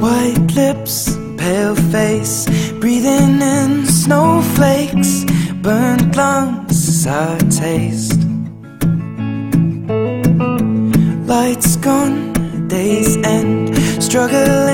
White lips, pale face, breathing in snowflakes, burnt lungs I taste. Lights gone, days end, struggling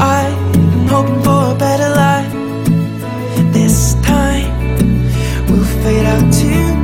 eye, hoping for a better life. This time we'll fade out tonight,